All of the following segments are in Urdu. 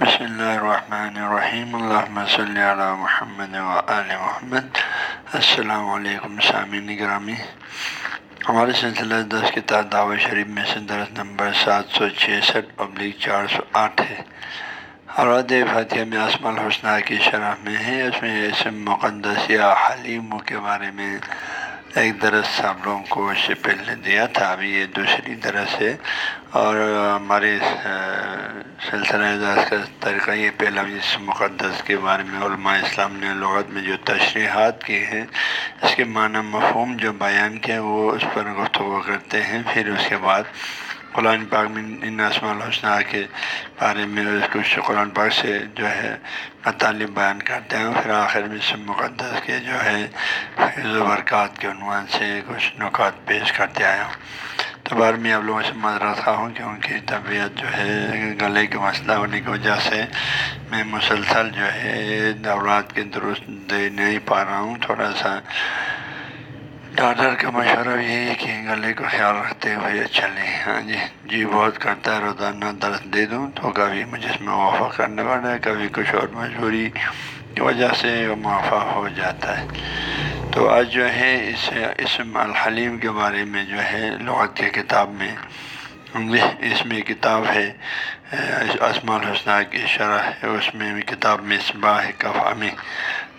بسم اللہ الرحمن الرحیم اللہ صلی علی محمد و علیہ محمد السلام علیکم سامعین گرامی ہمارے سلسلہ دس کی تعداد شریف میں سے درس نمبر سات سو چھسٹھ پبلک چار سو آٹھ ہے۔ حراد فاتحہ میں اسما الحسنہ کی شرح میں ہے۔ اس میں اسم مقدس یا حلیم کے بارے میں ایک درس آپ لوگوں کو اس سے پہلے دیا تھا، ابھی یہ دوسری درس ہے۔ اور ہمارے سلسلہ اعزاز کا طریقہ یہ پہلا اس مقدس کے بارے میں علماء اسلام نے لغت میں جو تشریحات کی ہیں، اس کے معنی مفہوم جو بیان کیا، وہ اس پر گفتگو کرتے ہیں۔ پھر اس کے بعد قرآن پاک میں ان اسماء الحسنہ کے بارے میں کچھ قرآن پاک سے جو ہے مطالب بیان کرتے ہیں پھر آخر میں سے مقدس کے جو ہے فیض و برکات کے عنوان سے کچھ نکات پیش کرتے آیا ہوں تو بار میں آپ لوگوں سے مذرت خواہ ہوں کہ ان کی طبیعت جو ہے گلے کے مسئلہ ہونے کی وجہ سے میں مسلسل جو ہے دورات کے درست دے نہیں پا رہا ہوں۔ تھوڑا سا ڈاکٹر کا مشورہ یہی ہے کہ گلے کا خیال رکھتے ہوئے اچھا چلیں ہاں جی۔ جی بہت کرتا ہے، روزانہ درد دے دوں تو کبھی مجھے اس میں موافع کرنے پڑتا ہے، کبھی کچھ اور مجبوری کی وجہ سے وہ موافع ہو جاتا ہے۔ تو آج جو ہے، اس اسم الحلیم کے بارے میں جو ہے، لغت کی کتاب میں اس میں کتاب ہے اسما الحسنہ کی شرح ہے، اس میں کتاب میں صبح کفا میں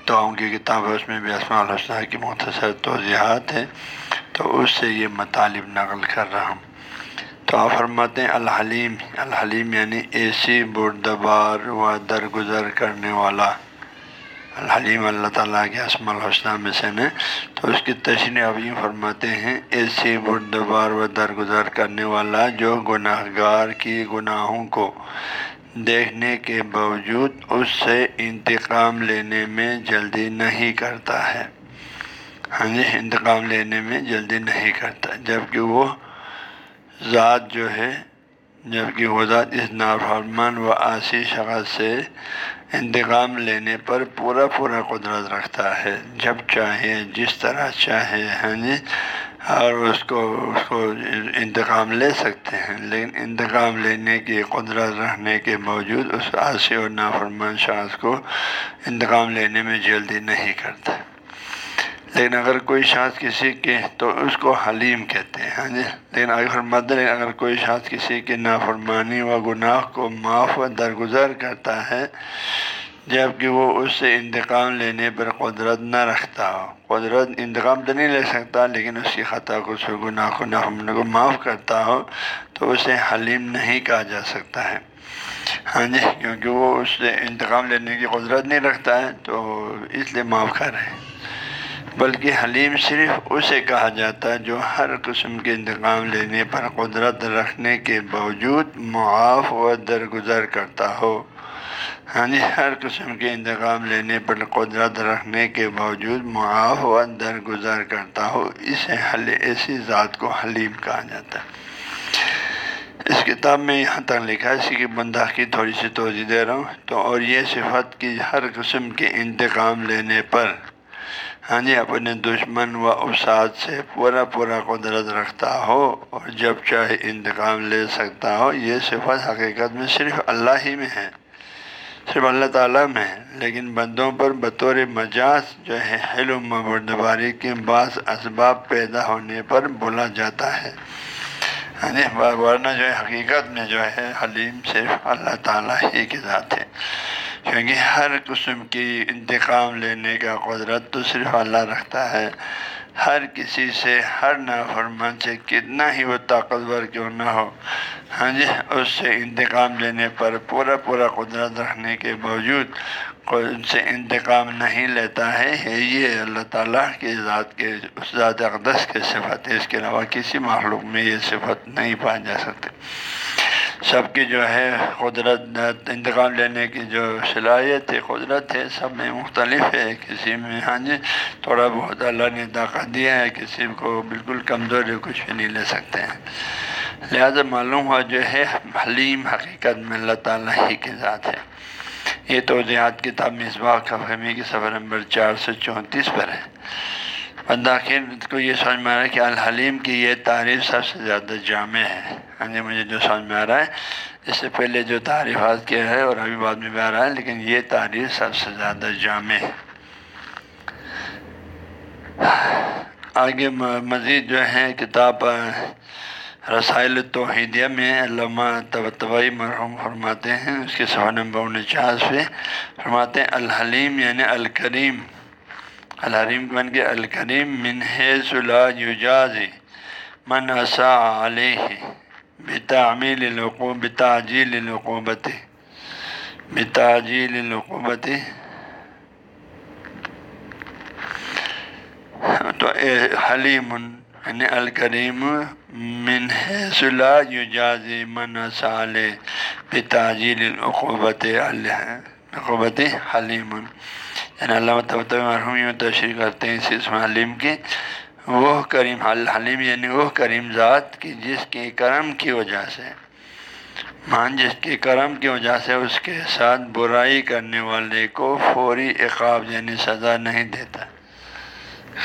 دعاؤں کی کتاب ہے اس میں بھی اسماء الحسنہ کی مختصر توضیحات ہیں۔ تو اس سے یہ مطالب نقل کر رہا ہوں۔ تو آپ فرماتے ہیں، الحلیم الحلیم یعنی ایسی بردبار و درگزر کرنے والا۔ الحلیم اللہ تعالیٰ کے اسم الحسنہ میں سے نے۔ تو اس کی تشریح ابھی فرماتے ہیں، ایسی بردبار و درگزر کرنے والا جو گناہ گار کی گناہوں کو دیکھنے کے باوجود اس سے انتقام لینے میں جلدی نہیں کرتا ہے۔ ہاں جی انتقام لینے میں جلدی نہیں کرتا جبکہ وہ ذات جو ہے جبکہ وہ ذات اس نافرمان و آسی شخص سے انتقام لینے پر پورا پورا قدرت رکھتا ہے، جب چاہے، جس طرح چاہے ہاں جی اور اس کو اس کو انتقام لے سکتے ہیں، لیکن انتقام لینے کی قدرت رہنے کے باوجود اس عاصی اور نافرمان شاذ کو انتقام لینے میں جلدی نہیں کرتا۔ لیکن اگر کوئی شاذ کسی کے، تو اس کو حلیم کہتے ہیں ہاں جی؟ لیکن اگر مدر اگر کوئی شاذ کسی کے نافرمانی و گناہ کو معاف و درگزر کرتا ہے جبکہ وہ اس سے انتقام لینے پر قدرت نہ رکھتا۔ ہو قدرت انتقام تو نہیں لے سکتا، لیکن اس کی خطا کو اس گناہ کو نہ کو معاف کرتا ہو، تو اسے حلیم نہیں کہا جا سکتا ہے۔ ہاں جی کیونکہ وہ اس سے انتقام لینے کی قدرت نہیں رکھتا ہے، تو اس لیے معاف کر رہے ہیں۔ بلکہ حلیم صرف اسے کہا جاتا ہے جو ہر قسم کے انتقام لینے پر قدرت رکھنے کے باوجود معاف و درگزر کرتا ہو۔ ہاں جی ہر قسم کے انتقام لینے پر قدرت رکھنے کے باوجود معاف و درگزر کرتا ہو اسے حل ایسی ذات کو حلیم کہا جاتا ہے۔ اس کتاب میں یہاں تک لکھا ہے، اسی کی بندہ کی تھوڑی سی توجہ دے رہا ہوں۔ تو اور یہ صفت کی ہر قسم کے انتقام لینے پر ہاں جی اپنے دشمن و اساد سے پورا پورا قدرت رکھتا ہو اور جب چاہے انتقام لے سکتا ہو، یہ صفت حقیقت میں صرف اللہ ہی میں ہے۔ صرف اللہ تعالیٰ میں ہے لیکن بندوں پر بطور مجاز جو ہے حلم بردباری کے بعض اسباب پیدا ہونے پر بولا جاتا ہے۔ یعنی ورنہ جو ہے، حقیقت میں جو ہے حلیم صرف اللہ تعالیٰ ہی کی ذات ہے۔ کیونکہ ہر قسم کی انتقام لینے کا قدرت تو صرف اللہ رکھتا ہے۔ ہر کسی سے، ہر نافرمان سے کتنا ہی وہ طاقتور کیوں نہ ہو۔ ہاں جی اس سے انتقام لینے پر پورا پورا قدرت رکھنے کے باوجود ان سے انتقام نہیں لیتا ہے۔ یہ اللہ تعالیٰ کی ذات کے، اس ذات اقدس کے صفت ہے۔ اس کے علاوہ کسی معلوم میں یہ صفت نہیں پائی جا سکتی۔ سب کی جو ہے قدرت، انتقام لینے کی جو صلاحیت ہے، قدرت ہے، سب میں مختلف ہے، کسی میں ہاں جی تھوڑا بہت اللہ نے طاقت دیا ہے، کسی کو بالکل کمزور ہے کچھ بھی نہیں لے سکتے ہیں۔ لہٰذا معلوم ہوا جو ہے، حلیم حقیقت میں اللہ تعالیٰ ہی کی ذات ہے۔ یہ توضیحات کتاب مصباح کا فہمی کی سفر نمبر چار سو چونتیس پر ہے۔ داخل کو یہ سمجھ میں آ رہا ہے کہ الحلیم کی یہ تعریف سب سے زیادہ جامع ہے۔ ہاں جی مجھے جو سمجھ میں آ رہا ہے، اس سے پہلے جو تعریفات کیا ہے اور ابھی بعد میں بھی آ رہا ہے، لیکن یہ تعریف سب سے زیادہ جامع ہے۔ آگے مزید جو ہے کتاب رسائل توحیدیہ میں علامہ طبی مرحوم فرماتے ہیں، اس کے سوا نمبر انچاس پہ۔ فرماتے ہیں، الحلیم یعنی الکریم۔ الحریم بن کے الکریم من حیث لا یجاز من اسا علیہ بتعمیل العقوب بتاجیل العقوبت بتاجیل العقوبت. تو حلیم یعنی الکریم من حیث لا یجاز من اسا علیہ بتاجیل العقوبت عقوبت حلیم. یعنی علامہ طب مرحوم یوں تشریح کرتے ہیں اس اسم کے وہ کریم الحلیم یعنی وہ کریم ذات کی جس کے کرم کی وجہ سے مان جس کے کرم کی وجہ سے اس کے ساتھ برائی کرنے والے کو فوری عقاب یعنی سزا نہیں دیتا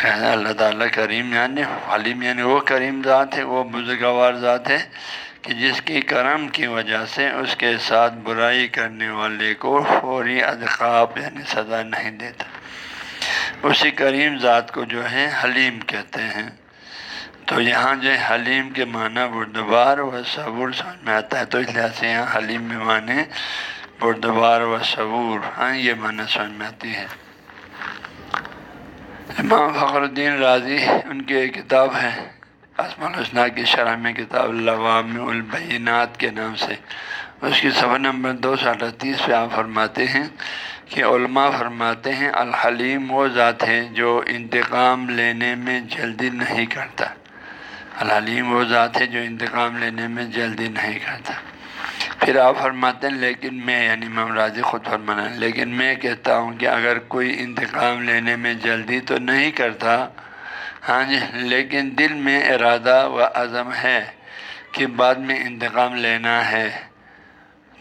خیر اللہ تعالیٰ کریم یعنی حلیم یعنی وہ کریم ذات ہے وہ بزرگوار ذات ہے کہ جس کی کرم کی وجہ سے اس کے ساتھ برائی کرنے والے کو فوری ادقاب یعنی سزا نہیں دیتا۔ اسی کریم ذات کو جو ہے حلیم کہتے ہیں۔ تو یہاں جو حلیم کے معنی بردبار و صبور سمجھ میں آتا ہے۔ تو اس لحاظ سے یہاں حلیم میں معنی بردبار و صبور ہاں یہ معنی سمجھ میں آتی ہے۔ امام فخر الدین راضی ان کی ایک کتاب ہے۔ اسم الحسنہ کی شرح میں کتاب الوام البینات کے نام سے۔ اس کی صفحہ نمبر دو سو اٹھتیس پہ آپ فرماتے ہیں کہ علماء فرماتے ہیں الحلیم وہ ذات ہے جو انتقام لینے میں جلدی نہیں کرتا۔ الحلیم وہ ذات ہے جو انتقام لینے میں جلدی نہیں کرتا۔ پھر آپ فرماتے ہیں لیکن میں یعنی امام راضی خود فرمانا لیکن میں کہتا ہوں کہ اگر کوئی انتقام لینے میں جلدی تو نہیں کرتا ہاں جی لیکن دل میں ارادہ و عزم ہے کہ بعد میں انتقام لینا ہے۔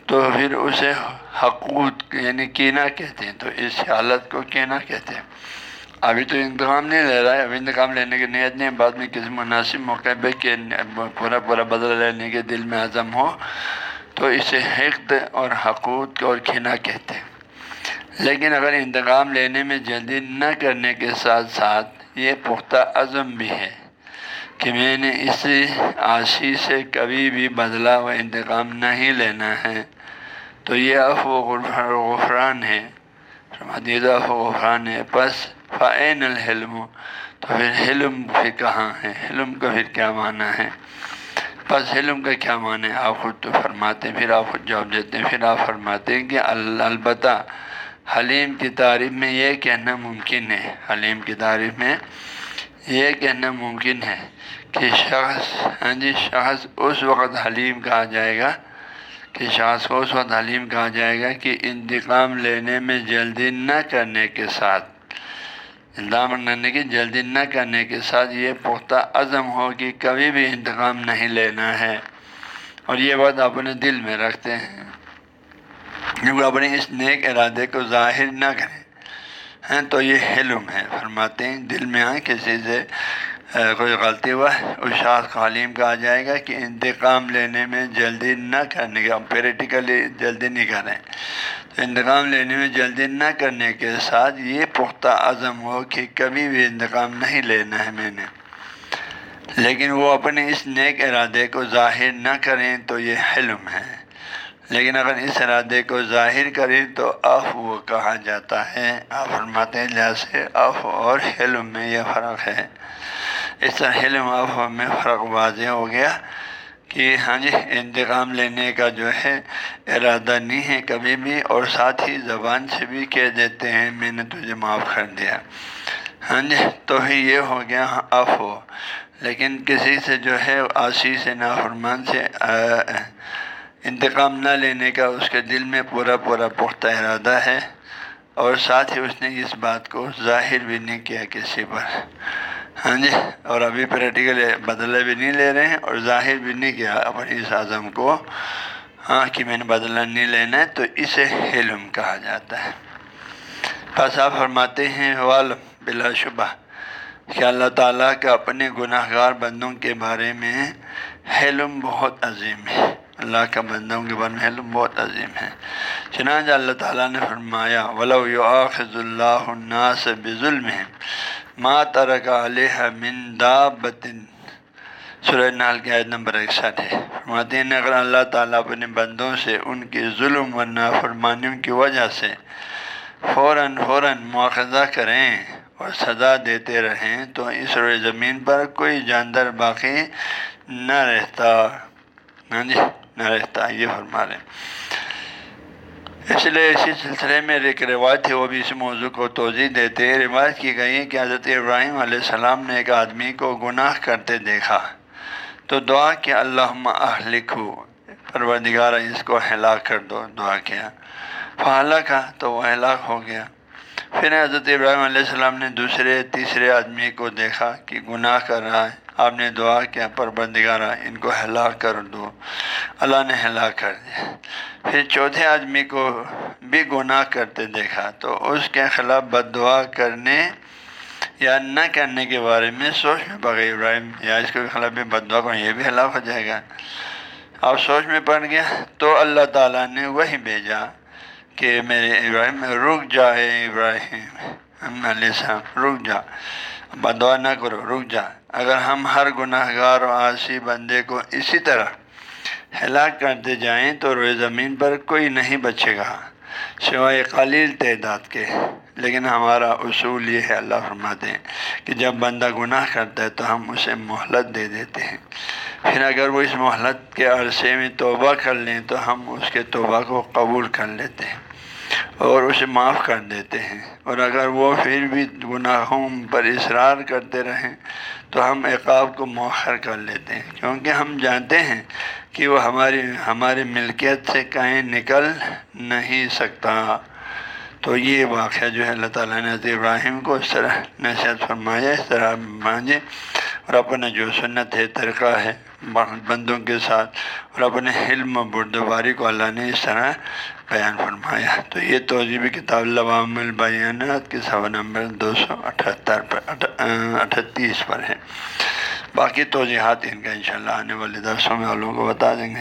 تو پھر اسے حقوق یعنی کینا کہتے ہیں، تو اس حالت کو کینا کہتے ہیں۔ ابھی تو انتقام نہیں لے رہا ہے، ابھی انتقام لینے کی نیت نہیں بعد میں کسی مناسب موقع پہ کہ پورا پورا بدل لینے کے دل میں عزم ہو، تو اسے حقد اور حقوق اور کھینا کہتے ہیں۔ لیکن اگر انتقام لینے میں جلدی نہ کرنے کے ساتھ ساتھ یہ پختہ عزم بھی ہے کہ میں نے اس عاشی سے کبھی بھی بدلہ و انتقام نہیں لینا ہے۔ تو یہ اف غفران ہے۔ اف و غفران ہے۔ بس فعین الحلم؟ تو پھر حلم پھر کہاں ہے؟ حلم کا پھر کیا معنی ہے؟ بس حلم کا کیا معنی ہے؟ آپ خود تو فرماتے ہیں، پھر آپ خود جواب دیتے ہیں، پھر آپ فرماتے ہیں کہ البتہ حلیم کی تعریف میں یہ کہنا ممکن ہے، حلیم کی تعریف میں یہ کہنا ممکن ہے کہ شخص ہاں جی شخص اس وقت حلیم کہا جائے گا کہ شخص کو اس وقت حلیم کہا جائے گا کہ انتقام لینے میں جلدی نہ کرنے کے ساتھ، انتقام لینے کی جلدی نہ کرنے کے ساتھ یہ پختہ عزم ہو کہ کبھی بھی انتقام نہیں لینا ہے۔ اور یہ بات اپنے دل میں رکھتے ہیں۔ کیونکہ اپنے اس نیک ارادے کو ظاہر نہ کریں۔ ہیں تو یہ حلم ہے۔ فرماتے ہیں، دل میں آئیں کسی سے کوئی غلطی ہوا، اس شاخ قالیم کہا جائے گا کہ انتقام لینے میں جلدی نہ کرنے کا پریٹیکلی جلدی نہیں کریں تو انتقام لینے میں جلدی نہ کرنے کے ساتھ یہ پختہ عزم ہو کہ کبھی بھی انتقام نہیں لینا ہے میں نے۔ لیکن وہ اپنے اس نیک ارادے کو ظاہر نہ کریں تو یہ حلم ہے۔ لیکن اگر اس ارادے کو ظاہر کریں تو اف وہ کہا جاتا ہے۔ آپ فرماتے ہیں جیسے اف اور حلم میں یہ فرق ہے۔ اس طرح حلم اف میں فرق واضح ہو گیا کہ ہاں جی انتقام لینے کا جو ہے ارادہ نہیں ہے کبھی بھی اور ساتھ ہی زبان سے بھی کہہ دیتے ہیں، میں نے تجھے معاف کر دیا۔ ہاں جی تو ہی یہ ہو گیا اف۔ ہو لیکن کسی سے جو ہے آسی سے، نافرمان سے انتقام نہ لینے کا اس کے دل میں پورا پورا پختہ ارادہ ہے اور ساتھ ہی اس نے اس بات کو ظاہر بھی نہیں کیا کسی پر۔ ہاں جی؟ اور ابھی پریکٹیکل بدلہ بھی نہیں لے رہے ہیں اور ظاہر بھی نہیں کیا اپنی اس اعظم کو۔ ہاں کہ میں نے بدلہ نہیں لینا ہے تو اسے علم کہا جاتا ہے۔ بس آپ فرماتے ہیں والم بلا شبہ۔ کہ اللہ تعالیٰ کا اپنے گناہ گار بندوں کے بارے میں حلم بہت عظیم ہے۔ اللہ کا بندوں کے بارے میں حلم بہت عظیم ہے۔ چنانچہ اللہ تعالیٰ نے فرمایا، ولو یؤاخذ اللہ الناس بظلم ما ترک علیہ من دابت سورہ نال کی عید نمبر اکسٹھ ہے۔ فرماتے ہیں، اگر اللہ تعالیٰ اپنے بندوں سے ان کی ظلم و نافرمانیوں کی وجہ سے فوراً فوراً مواخذہ کریں اور سزا دیتے رہیں، تو اس روئے زمین پر کوئی جاندار باقی نہ رہتا۔ ہاں جی؟ نہ رہتا یہ فرما رہے اس لیے اسی سلسلے میں ایک روایت تھی وہ بھی اس موضوع کو توضیع دیتے روایت کی گئی ہے کہ حضرت ابراہیم علیہ السلام نے ایک آدمی کو گناہ کرتے دیکھا۔ تو دعا کہ اللہ لکھو پروردگار اس کو ہلاک کر دو، دعا کیا۔ فعلا کا تو وہ ہلاک ہو گیا۔ پھر حضرت ابراہیم علیہ السلام نے دوسرے، تیسرے آدمی کو دیکھا کہ گناہ کر رہا ہے۔ آپ نے دعا کیا پر بندگارہ ان کو ہلاک کر دو۔ اللہ نے ہلاک کر دیا۔ پھر چوتھے آدمی کو بھی گناہ کرتے دیکھا۔ تو اس کے خلاف بد دعا کرنے یا نہ کرنے کے بارے میں سوچ میں پڑ گئی ابراہیم۔ یا اس کے خلاف بھی بد دعا کریں یہ بھی ہلاک ہو جائے گا۔ اب سوچ میں پڑ گیا۔ تو اللہ تعالیٰ نے وہی بھیجا کہ میرے ابراہیم، رک جائے ابراہیم۔ علیہ السلام، رک جا۔ بدعا نہ کرو، رک جا۔ اگر ہم ہر گناہ گار و عاصی بندے کو اسی طرح ہلاک کرتے جائیں تو روئے زمین پر کوئی نہیں بچے گا، سوائے قلیل تعداد کے۔ لیکن ہمارا اصول یہ ہے، اللہ فرماتے ہیں کہ جب بندہ گناہ کرتا ہے تو ہم اسے مہلت دے دیتے ہیں۔ پھر اگر وہ اس مہلت کے عرصے میں توبہ کر لیں تو ہم اس کے توبہ کو قبول کر لیتے ہیں۔ اور اسے معاف کر دیتے ہیں۔ اور اگر وہ پھر بھی گناہوں پر اصرار کرتے رہیں، تو ہم عقاب کو مؤخر کر لیتے ہیں۔ کیونکہ ہم جانتے ہیں کہ وہ ہماری ہماری ملکیت سے کہیں نکل نہیں سکتا۔ تو یہ واقعہ جو ہے، اللہ تعالیٰ نے ابراہیم کو اس طرح نصیحت فرمایا، اس طرح مانجے اور اپنا جو سنت ہے، طریقہ ہے، بندوں کے ساتھ اور اپنے علم و بردواری کو اللہ نے اس طرح بیان فرمایا۔ تو یہ توجیب کتاب لوام البیانات کے سوا نمبر دو سو اٹھہتر پر اٹھتیس پر ہے۔ باقی توجیحات ان کا انشاءاللہ آنے والے درسوں میں لوگوں کو بتا دیں گے۔